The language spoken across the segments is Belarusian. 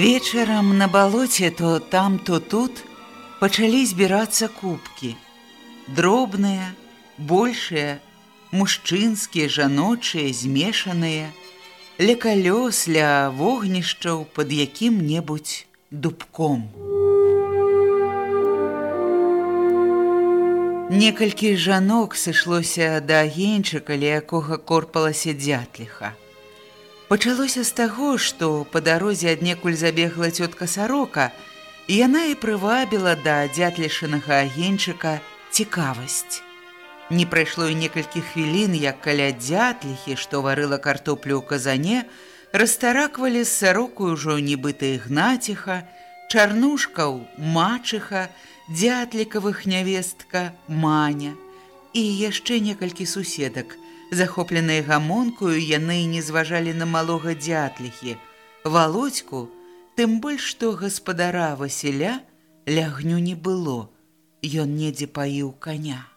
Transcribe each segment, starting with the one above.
Вечарам на балоце то там, то тут пачалі збірацца кубкі. Дробныя, большыя, мужчынскія, жаночыя, змешаныя, ля калёс ля вогнішчаў пад якім-небудзь дубком. Некалькі жанок сышлося да агеньчыка, ля якога корпалася дзятліха. Пачалося з таго, што па дарозе аднекуль забегла цётка сарока, і яна і прывабіла да дзятлішанага агеньчыка цікавасць. Не прайшло і некалькі хвілін, як каля дзятліхі, што варыла картоплю ў казане, растараквалі з сарокую ўжо нібыта ігнаціха, чарнушкаў, мачыха, дзятлікавых нявестка, маня і яшчэ некалькі суседак – Захопленыя гамонкую яны не зважалі на малога дзятліхі. Володьку, тым больш што гаспадара Васіля лягню не было. Ён недзе паіў коня.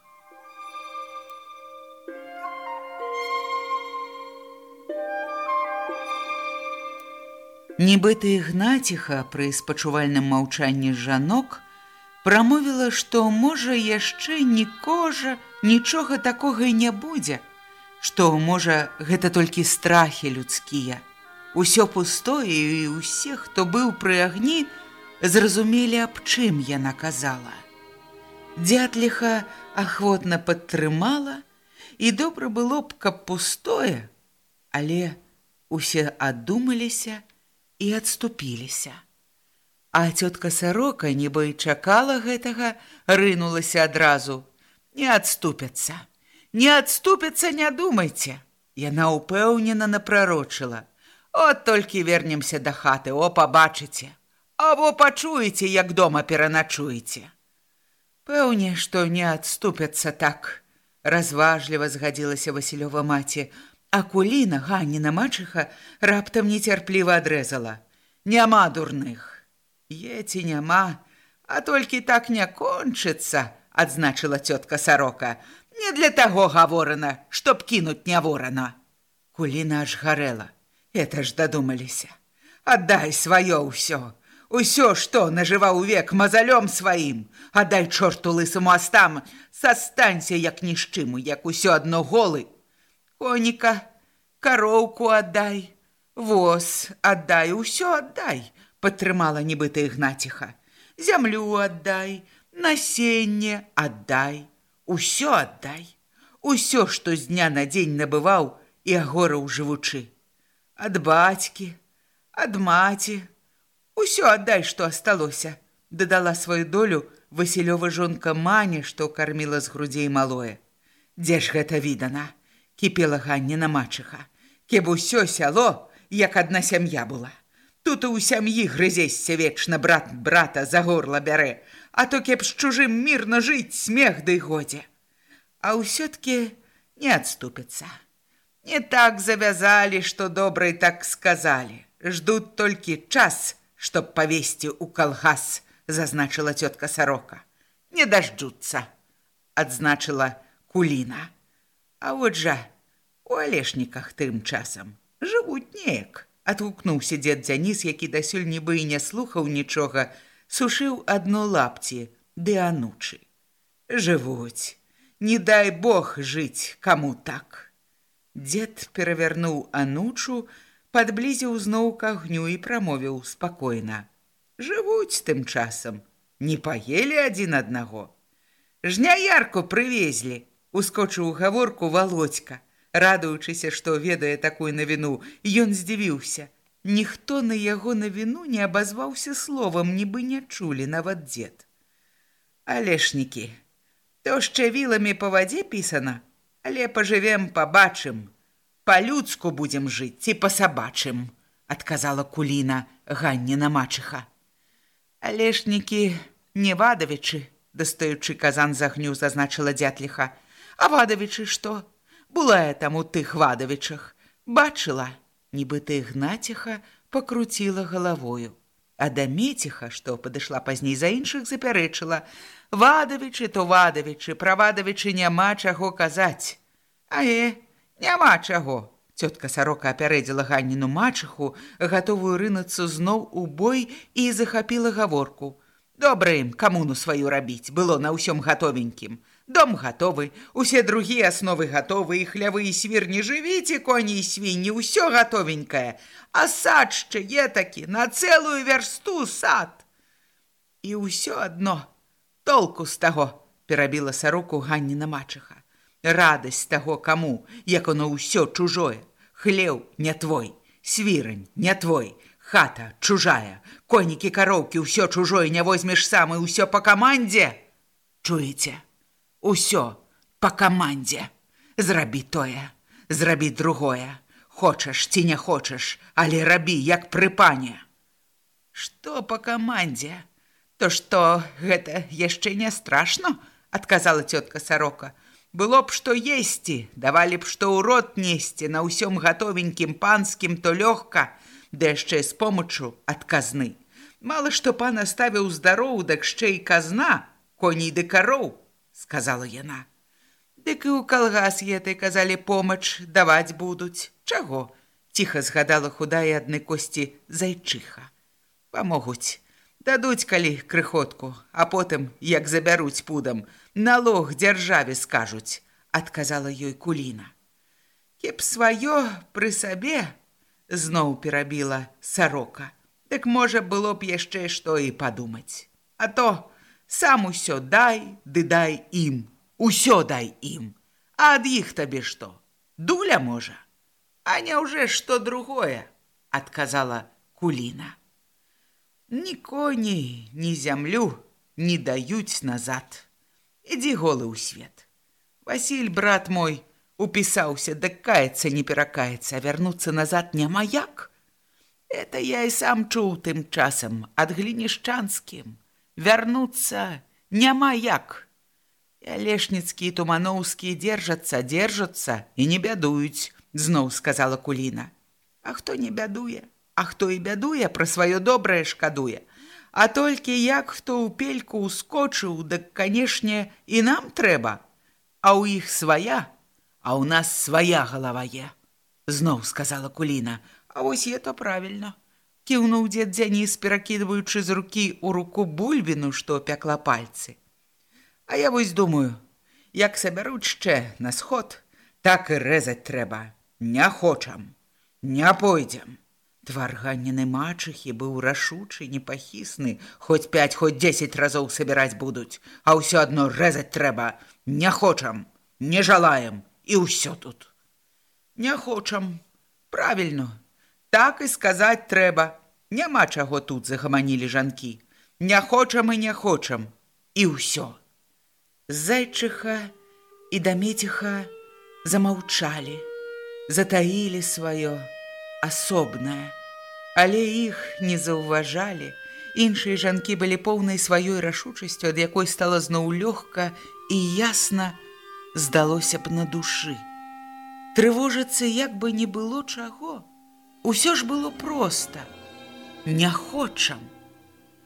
Нібыта ігнаціха пры спачувальным маўчанні жанок прамовіла, што можа яшчэ нікожа нічога такога і не будзе, што можа гэта толькі страхі людскія. Усё пустое і ўсе, хто быў пры агні, зразумелі, аб чым яна казала. Дятліха ахвотна падтрымала, і добра было б, каб пустое, але усе аддумаліся і адступіліся. А цётка сарока, нібы чакала гэтага, рынулася адразу, не адступяцца. Не адступіцца, не думайце. Яна ўпэўнена напрарочыла. От толькі вернемся да хаты, о пабачыце. Або пачуеце, як дома пераначуеце. Пэўне, што не адступяцца так. Разважліва згадзілася Васілёва маці, а куліна Ганніна мачыха раптам нецярпліва адрэзала. Няма дурных. Еці няма, а толькі так не кончыцца, адзначыла цётка сарока. Не для таго гаворана, чтоб кінуць не ворана. Куліна аж гарэла. Это ж дадумаліся. Аддай сваё ўсё. Усё, што нажываў век мазалём сваім, аддай чорту лысаму астам, састанься як ні з чыму, як усё адно голы. Коніка, кароўку аддай, воз аддай, усё аддай, падтрымала нібыта ігнаціха. Зямлю аддай, насенне аддай. Усё аддай, усё, што з дня на дзень набываў і агораў жывучы. Ад бацькі, ад маці, усё аддай, што асталося, дадала сваю долю Васілёва жонка мані, што карміла з грудзей малое. Дзе ж гэта відана? кіпела ганне на мачыха. Кеб усё сяло, як адна сям'я была. Тут ў сям'і грызесся вечна брат брата за горла бярэ, а то кеп з чужым мірна жыць смех ды годзе. А ўсё-ткі не адступіцца. Не так завязалі, што добра і так сказалі. Ждут толькі час, чтоб павесці ў калгас, зазначыла цётка сарока. Не дажджуцца, адзначыла куліна. А вот жа у алешніках тым часам жывуць неяк адгукнуўся дзед дзяніс які дасюль нібы і не слухаў нічога сушыў адно лапці ды анучы. Жывуць, не дай Бог жыць каму так. Дед перавярнуў анучу, падблізіў зноў к агню і прамовіў спакойна. Жывуць тым часам, не паелі адзін аднаго. Жняярку прывезлі, ускочыў гаворку володька, радуючыся, што ведае такую навіну, ён здзівіўся. Ніхто на яго навіну не абазваўся словам, нібы не чулі нават дзед. Алешнікі, то яшчэ віламі па вадзе пісана, але пажывем, пабачым. Па-людску будзем жыць ці па-сабачым, адказала куліна Ганніна мачыха. Алешнікі не вадавічы, дастаючы казан з агню зазначыла дзятліха. А вадавічы што? Была я там у тых вадавічах, бачыла, нібыта ігнаціха пакруціла галавою. А да меціха, што падышла пазней за іншых запярэчыла: Вадавічы то вадавічы, пра вадавічы няма чаго казаць. А э, няма чаго. Цётка сарока апярэдзіла ганніну мачыху, гатовую рынуцца зноў у бой і захапіла гаворку. Добра ім камуну сваю рабіць, было на ўсём гатовенькім. Дом гатовы, усе другія асновы гатовы і хлявы і свірні жывіце коні і свінні, ўсё гатовенькае, а сад шчэ е такі на цэлую вярсту сад. І ўсё адно толку з таго перабіла сароку ганніна мачыха. Радасць таго каму, як оно ўсё чужое, хлеў не твой, свірань не твой, хата чужая, конікі кароўкі ўсё чужое не возьмеш сам і ўсё па камандзе. Чуеце? Усё по камандзе. Зрабі тое, зрабі другое. Хочаш ці не хочаш, але рабі як пры пане. Што по камандзе? То што гэта яшчэ не страшно, адказала цётка сарока. Было б што есці, давалі б што ў рот несці на ўсём гатовенькім панскім то лёгка, ды яшчэ з помачу ад казны. Мала што пан аставіў здароў, дак яшчэ і казна, коней ды кароў сказала яна. Дык і ў калгас етай казалі помач даваць будуць. Чаго? Ціха згадала худая адны косці зайчыха. Памогуць. Дадуць калі крыхотку, а потым, як забяруць пудам, налог дзяржаве скажуць, адказала ёй куліна. Кеп сваё пры сабе зноў перабіла сарока. Дык можа было б яшчэ што і падумаць. А то, сам усё дай ды дай ім усё дай ім. А ад іх табе што? Дуля можа? А няўжо што другое адказала куліна. Ні коней ні зямлю не даюць назад. Ідзі голы ў свет. Васіль брат мой упісаўся дык каецца не перакаецца вярнуцца назад няма як. Это я і сам чуў тым часам ад глінішчанскім вярнуцца няма як. Алешніцкі і туманоўскі дзержацца, дзержацца і не бядуюць, зноў сказала куліна. А хто не бядуе, А хто і бядуе, пра сваё добрае шкадуе. А толькі як хто ў пельку ўскочыў, дык, канешне, і нам трэба, А ў іх свая, а ў нас свая галава е. Зноў сказала куліна, А вось е то правільна кіўнуў дзед дзяніс перакідваючы з рукі ў руку бульбіну што пякла пальцы. А я вось думаю як сабяруць яшчэ на сход так і рэзаць трэба. Не хочам не пойдзем. Твар ганены мачыхі быў рашучы непахісны. Хоць пять хоць дзесяць разоў сабіраць будуць а ўсё адно рэзаць трэба. Не хочам не жалаем і ўсё тут. Не хочам. Правільно так і сказаць трэба. Няма чаго тут загаманілі жанкі. Не хочам і не хочам. І ўсё. Зайчыха і дамеціха замаўчалі. Затаілі сваё асобнае. Але іх не заўважалі. Іншыя жанкі былі поўнай сваёй рашучасцю ад якой стала зноў лёгка і ясна здалося б на душы. Трывожыцца як бы не было чаго Усё ж было проста. Не хочам.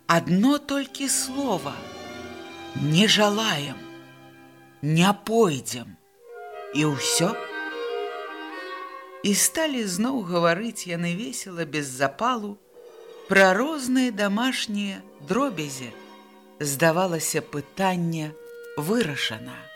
Адно толькі слова. Не жалаем. Не пойдзем. І ўсё. І сталі зноў гаварыць яны весела без запалу пра розныя дамашнія дробязі, здавалася пытанне вырашана.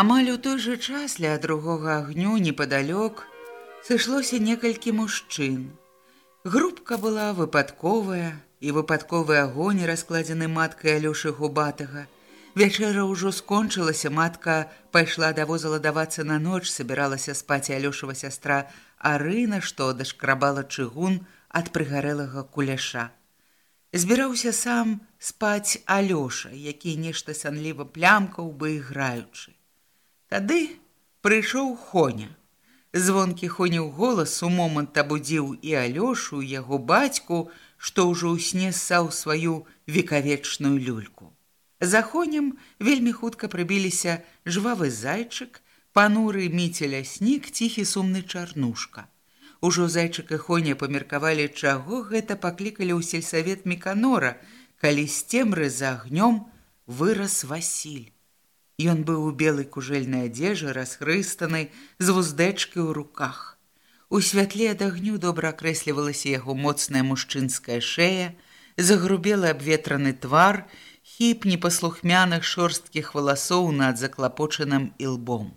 Амаль у той жа час ля другога агню непадалёк сышлося некалькі мужчын. Групка была выпадковая, і выпадковы агонь раскладзены маткай Алёшы Губатага. Вячэра ўжо скончылася, матка пайшла да воза ладавацца на ноч, сабіралася спаць Алёшава сястра Арына, што дашкрабала чыгун ад прыгарэлага куляша. Збіраўся сам спаць Алёша, які нешта санліва плямкаў бы іграючы. Тады прыйшоў Хоня. Звонкі Хоняў голас у момант абудзіў і Алёшу, яго бацьку, што ўжо ў сне ссаў сваю векавечную люльку. За Хонем вельмі хутка прыбіліся жвавы зайчык, пануры міцеля снік, ціхі сумны чарнушка. Ужо зайчык і Хоня памеркавалі, чаго гэта паклікалі ў сельсавет Меканора, калі з цемры за агнём вырас Васіль. Ён быў у белай кужэльнай адзежы, расхрыстаны, з вуздэчкай у руках. У святле ад агню добра акрэслівалася яго моцная мужчынская шея, загрубелы абветраны твар, хіп непаслухмяных шорсткіх валасоў над заклапочаным ілбом.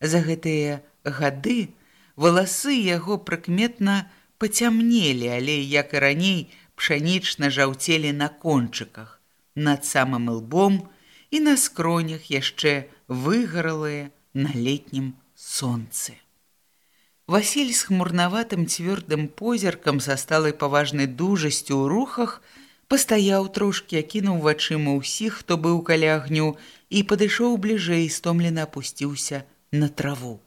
За гэтыя гады валасы яго прыкметна пацямнелі, але, як і раней, пшанічна жаўцелі на кончыках. Над самым ілбом, і на скронях яшчэ выгаралыя на летнім сонцы. Васіль з хмурнаватым цвёрдым позіркам са сталай паважнай дужасцю ў рухах пастаяў трошкі, акінуў вачыма ўсіх, хто быў каля агню і падышоў бліжэй, стомлена апусціўся на траву.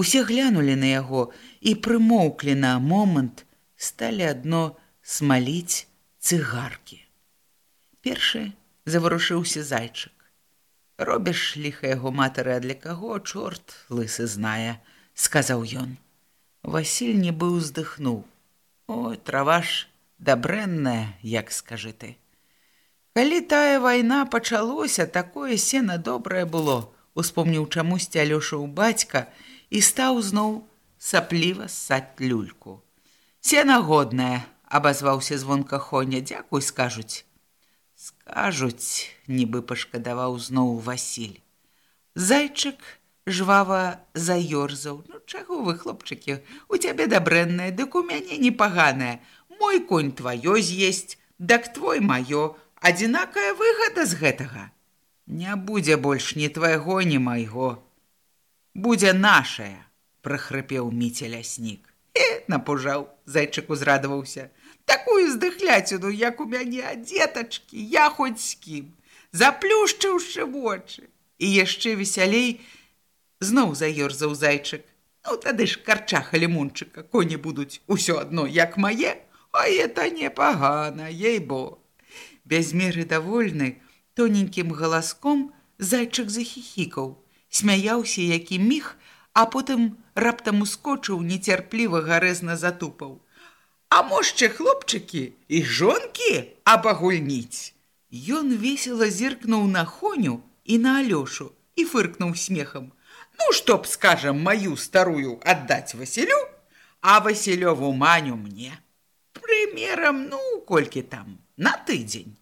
Усе глянулі на яго і прымоўклі на момант, сталі адно смаліць цыгаркі. Першы заварушыўся зайчык. Робіш ліха яго матары, а для каго чорт лысы знае, сказаў ён. Васіль не быў уздыхнуў. О, трава ж дабрэнная, як скажы ты. Калі тая вайна пачалося, такое сена добрае было, успомніў чамусьці Алёша ў бацька і стаў зноў сапліва ссаць люльку. Сена годная, абазваўся звонка Хоня, дзякуй скажуць скажуць нібы пашкадаваў зноў васіль. Зайчык жвава заёрзаў. Ну чаго вы хлопчыкі у цябе дабрэнная дык у мяне непаганая мой конь тваё з'есць дак твой маё. Адзінакая выгада з гэтага. Не будзе больш ні твайго ні майго. Будзе нашая прахрыпеў міця ляснік напужаў зайчык узрадаваўся такую здыхляціну, як у мяне дзетачкі, я хоць з кім, заплюшчыўшы вочы. І яшчэ весялей зноў заёрзаў зайчык. Ну тады ж карчаха лімунчыка, коні будуць усё адно, як мае, а это непагана, ей бо. Без меры давольны, тоненькім галаском зайчык захіхікаў, смяяўся, які міг, а потым раптам ускочыў нецярпліва гарэзна затупаў. А можче хлопчыкі і жонкі абагульніць. Ён весело зіркнуў на хоню і на Алёшу і фыркнуў смехам. Ну, што б, скажам, маю старую аддаць Васілю, а Васілёву маню мне. Прымерам, ну, колькі там, на тыдзень.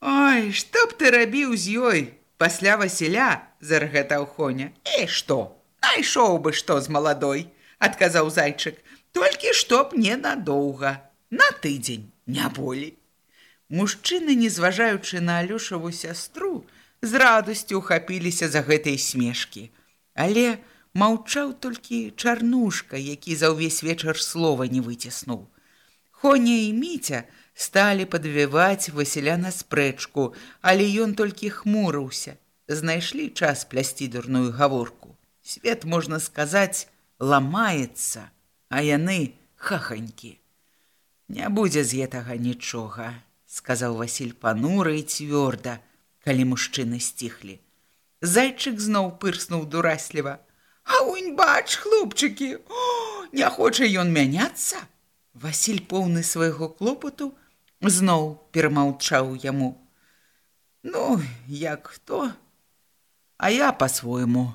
Ой, што б ты рабіў з ёй пасля Васіля, заргатаў Хоня. Э, што? Найшоў бы што з маладой, адказаў зайчык. Толькі чтоб не надоўга на тыдзень не болей. Мужчыны не зважаючы на алёшаву сястру з радасцю ухапіліся за гэтай смешкі. Але маўчаў толькі чарнушка які за ўвесь вечар слова не выціснуў хоня і міця сталі падвіваць васіля на спрэчку але ён толькі хмурыўся. Знайшлі час плясці дурную гаворку свет можна сказаць ламаецца а яны хаханькі. Не будзе з гэтага нічога, сказаў Васіль панура і цвёрда, калі мужчыны сціхлі. Зайчык зноў пырснуў дурасліва. А унь бач, хлопчыкі, О, не хоча ён мяняцца. Васіль поўны свайго клопату зноў перамаўчаў яму. Ну, як хто? А я па-свойму.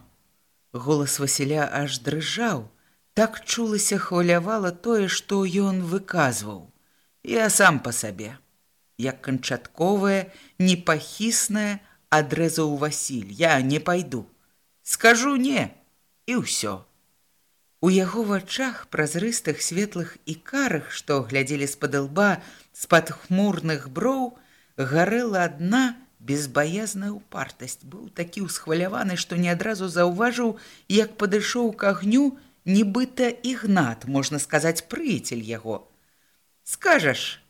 Голас Васіля аж дрыжаў. Так чулася хвалявала тое, што ён выказваў. Я сам па сабе. Як канчатковае, непахіснае адрэзаў Васіль, я не пайду. Скажу не, і ўсё. У яго вачах празрыстых светлых і карых, што глядзелі з-пад лба з-пад хмурных броў, гарэла адна безбаязная упартасць. Быў такі ўсхваляваны, што не адразу заўважыў, як падышоў к агню, нібыта ігнат, можна сказаць, прыяцель яго. Скажаш: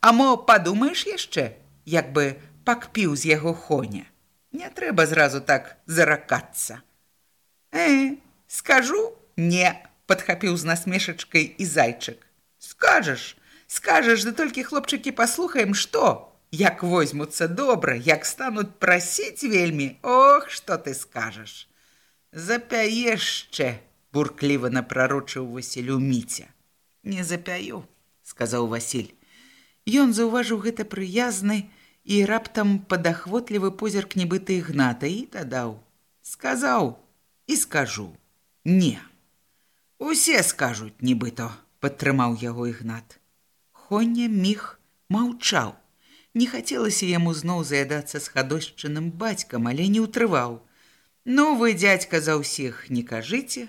А мо падумаеш яшчэ, як бы пакпіў з яго хоня. Не трэба зразу так заракацца. Э, скажу, не, падхапіў з насмешачкай і зайчык. Скажаш, скажаш, да толькі хлопчыкі паслухаем, што, як возьмуцца добра, як стануць прасіць вельмі, Ох, што ты скажаш. Запяешчэ, буркліва напрарочыў Васілю міця. Не запяю, сказаў Васіль. Ён заўважыў гэта прыязны і раптам падахвотлівы позірк нібыта ігната і дадаў: сказаў, і скажу не усе скажуць нібыто падтрымаў яго ігнат хоня міг маўчаў не хацелася яму зноў заядацца з хадошчыным бацькам але не ўтрываў ну вы дядька за ўсіх не кажыце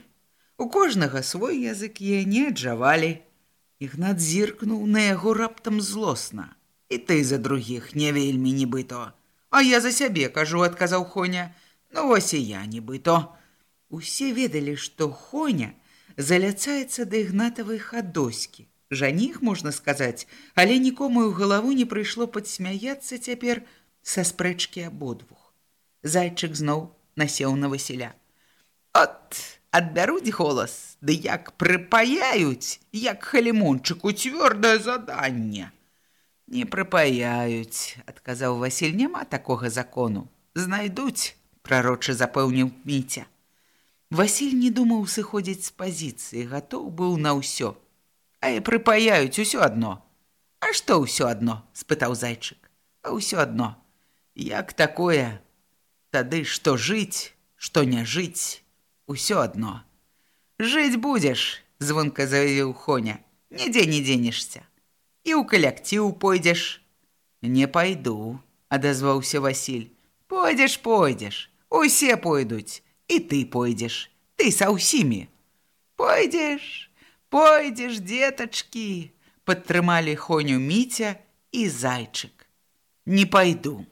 у кожнага свой язык е не аджавалі ігнат зіркнуў на яго раптам злосна. І ты за другіх не вельмі нібыто. А я за сябе кажу адказаў хоня. Ну вось і я нібыто Усе ведалі, што Хоня заляцаецца да ігнатавай хадоські. Жаніх можна сказаць, але нікому ў галаву не прыйшло падсмяяцца цяпер са спрэчкі абодвух. Зайчык зноў насеў на Васіля. От адбяруць голас, ды як прыпаяюць, як халімончыку цвёрдае заданне. Не прыпаяюць, адказаў Васіль, няма такога закону. Знайдуць, прарочы запэўніў міця. Васіль не думаў сыходзіць з пазіцыі, гатоў быў на ўсё. А і прыпаяюць усё адно. А што ўсё адно? спытаў зайчык. А ўсё адно. Як такое? Тады што жыць, што не жыць, усё адно. Жыць будзеш, звонка заявіў Хоня, нідзе не дзенешся. І ў калектыў пойдзеш. Не пайду, адазваўся Васіль. Пойдзеш, пойдзеш, усе пойдуць і ты пойдзеш ты са ўсімі пойдзеш пойдзеш детачкі падтрымалі хоню міця і зайчык не пайду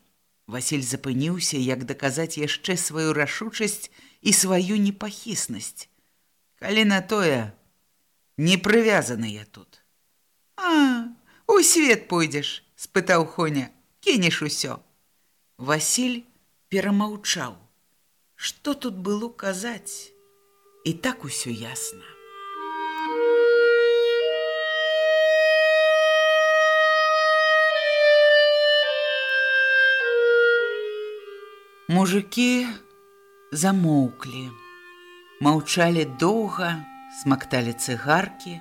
Васіль запыніўся як даказаць яшчэ сваю рашучасць і сваю непахіснасць калі на тое не прывязаныя тут а у свет пойдзеш спытаў хоня. Кінеш усё Васіль перамаўчаў. Што тут было казаць? І так усё ясна. Мужыкі замоўклі, маўчалі доўга, смакталі цыгаркі.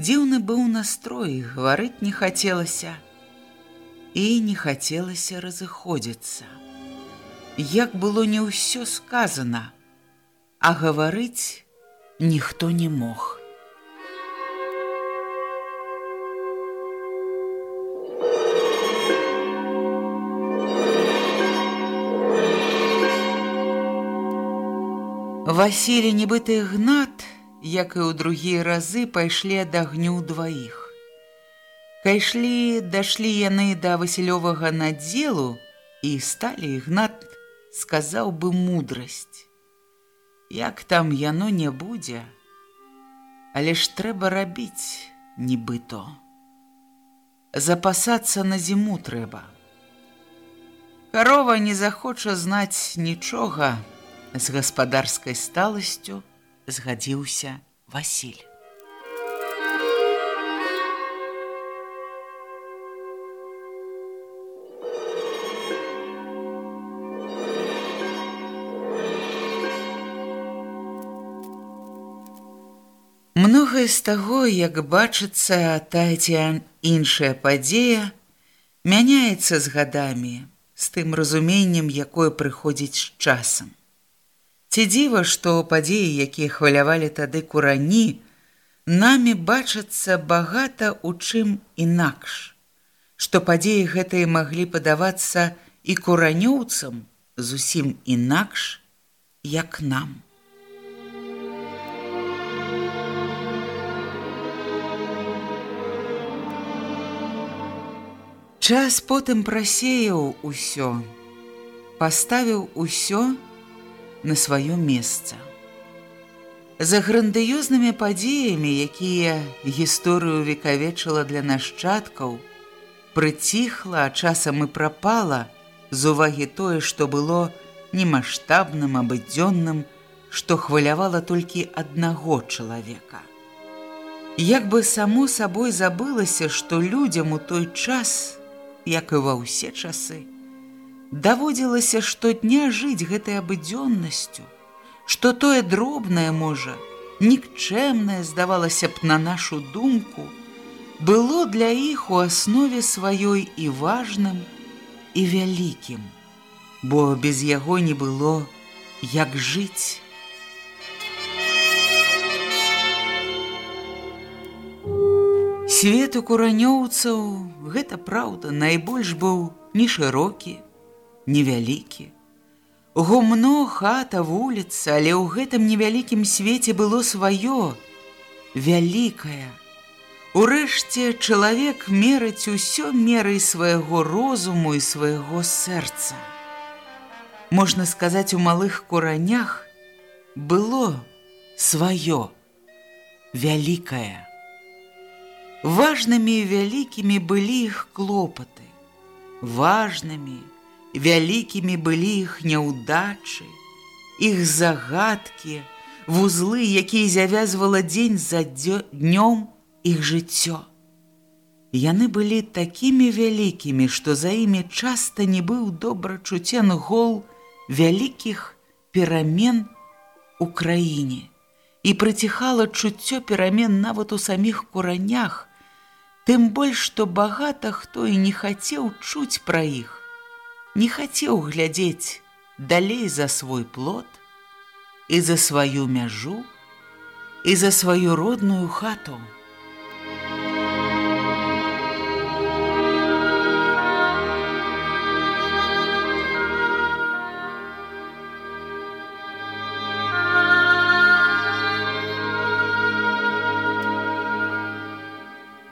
Дзіўны быў настрой, гаварыць не хацелася і не хацелася разыходзіцца як было не ўсё сказано, а гаварыць ніхто не мог. Васілі нібыты гнат, як і ў другія разы пайшлі ад агню дваіх. Кайшлі, дашлі яны да васілёвага надзелу і сталі гнат сказаў бы мудрасць. Як там яно не будзе, але ж трэба рабіць нібыто. Запасацца на зіму трэба. Карова не захоча знаць нічога З гаспадарскай сталасцю згадзіўся Васіль. Многае з таго, як бачыцца тая ці іншая падзея, мяняецца з гадамі, з тым разуменнем, якое прыходзіць з часам. Ці дзіва, што падзеі, якія хвалявалі тады курані, намі бачацца багата ў чым інакш, што падзеі гэтыя маглі падавацца і куранёўцам зусім інакш, як нам. Час потым прасеяў усё, паставіў усё на сваё месца. За грандыёзнымі падзеямі, якія гісторыю векавечыла для нашчадкаў, прыціхла, а часам і прапала з увагі тое, што было немаштабным абыдзённым, што хвалявала толькі аднаго чалавека. Як бы само сабой забылася, што людзям у той час, як і ва ўсе часы. Даводзілася штодня жыць гэтай абыдзённасцю, што тое дробнае можа, нікчэмнае здавалася б на нашу думку, было для іх у аснове сваёй і важным і вялікім, бо без яго не было як жыць. Свет у куранёўцаў, гэта праўда, найбольш быў не шырокі, невялікі. Гумно хата вуліца, але ў гэтым невялікім свеце было сваё, вялікае. Урэшце чалавек мерыць усё мерай свайго розуму і свайго сэрца. Можна сказаць, у малых куранях было сваё, вялікае. Важнымі і вялікімі былі іх клопаты. Важнымі, вялікімі былі іх няўдачы, іх загадкі, вузлы, якія завязвала дзень за днём іх жыццё. Яны былі такімі вялікімі, што за імі часта не быў добра чуцен гол вялікіх перамен у краіне. І прыціхала чуццё перамен нават у саміх куранях, Тым больш, што багата хто і не хацеў чуць пра іх, не хацеў глядзець далей за свой плод і за сваю мяжу і за сваю родную хату.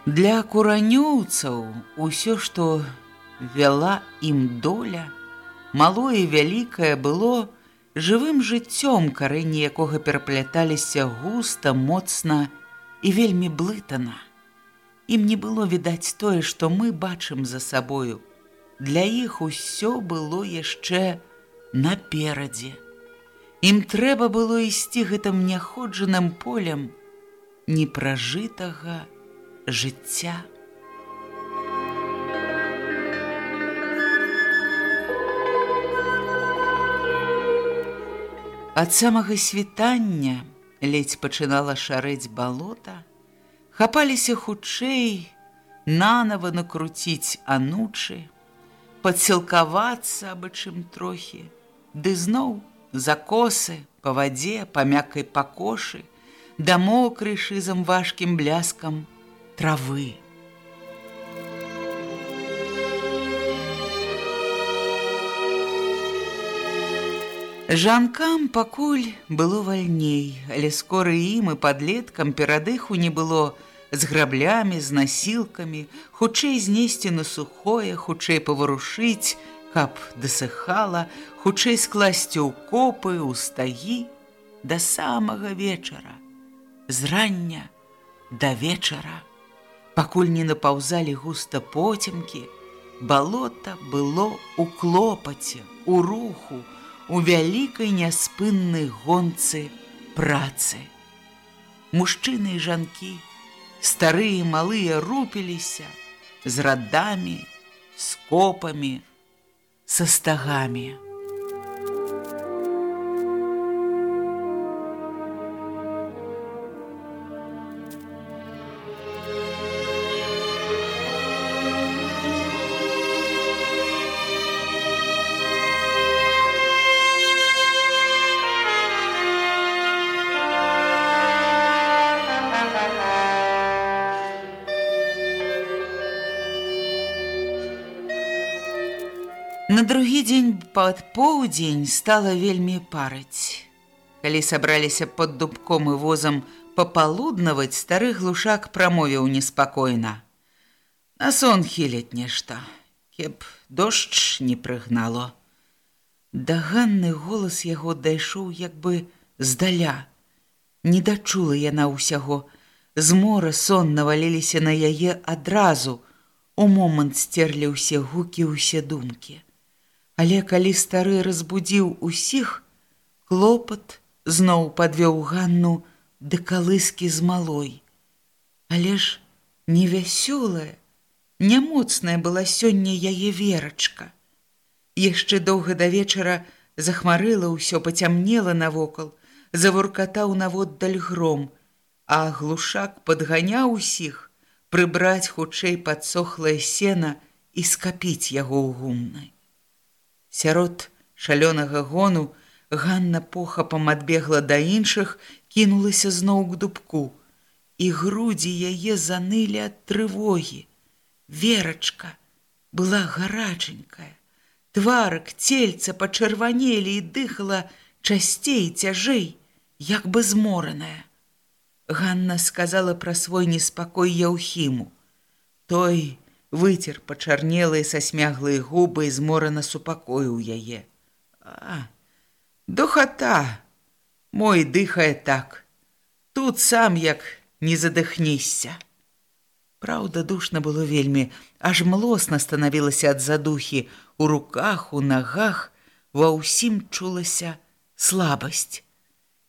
Для куранёўцаў усё, што вяла ім доля, малое і вялікае было жывым жыццём, карэнні якога перапляталіся густа, моцна і вельмі блытана. Ім не было відаць тое, што мы бачым за сабою. Для іх усё было яшчэ наперадзе. Ім трэба было ісці гэтым няходжаным полем непражытага, жыцця. Ад самага світання ледзь пачынала шарэць балота, хапаліся хутчэй, нанова накруціць анучы, падсілкавацца абы чым трохі, ды зноў закосы па вадзе, па мяккай пакошы, да мокрый шызам важкім бляскам, травы. Жанкам пакуль было вальней, але скоры ім і падлеткам перадыху не было з граблямі, з насілкамі, хутчэй знесці на сухое, хутчэй паварушыць, каб дасыхала, хутчэй скласці ў копы, ў стагі да самага вечара, з рання да вечара. Пакуль не напаўзалі густа поцемкі, балота было ў клопаце, у руху, у вялікай няспыннай гонцы працы. Мужчыны і жанкі, старыя і малыя рупіліся з радамі, з копамі, са стагамі. Пад поўдзень стала вельмі парыць. Калі сабраліся пад дубком і возам папалуднаваць, стары глушак прамовіў неспакойна. На сон хіляць нешта, кеп дождж не прыгнало. Даганны голас яго дайшоў як бы здаля. Не дачула яна ўсяго, з мора сон наваліліся на яе адразу, у момант сцерлі ўсе гукі ўсе думкі. Але калі стары разбудзіў усіх, клопат, зноў падвёў ганну да калыскі з малой. Але ж невясёлая, нямоцная была сёння яе верачка. Яшчэ доўга да вечара захмарыла ўсё пацямнела навокал, завуркатаў наводдаль гром, а глушак падганяў усіх прыбраць хутчэй падсохлае сена і скапіць яго ў гумны. Сярод шалёнага гону, Ганна похапам адбегла да іншых, кінулася зноў к дубку, і грудзі яе занылі ад трывогі. Верачка была гараченькая. Тварак цельца пачырванелі і дыхала часцей цяжэй, як бы змораная. Ганна сказала пра свой неспакой Яўхіму. Той выцер пачарнелыя са смяглыя губы і зморана супакоіў яе. А, Духата, мой дыхае так. Тут сам як не задыхнешся. Праўда, душна было вельмі, аж млосна станавілася ад задухі, у руках, у нагах, ва ўсім чулася слабасць.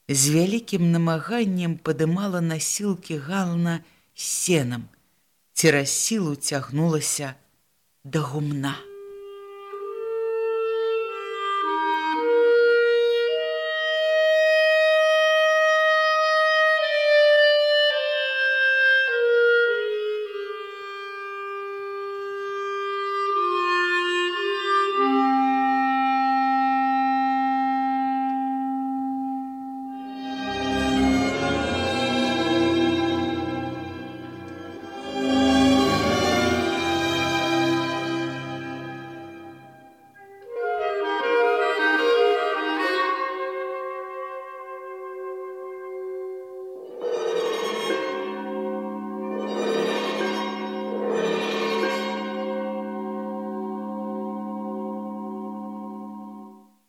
З вялікім намаганнем падымала насілкі гална сенам, цераз сілу цягнулася да гумна.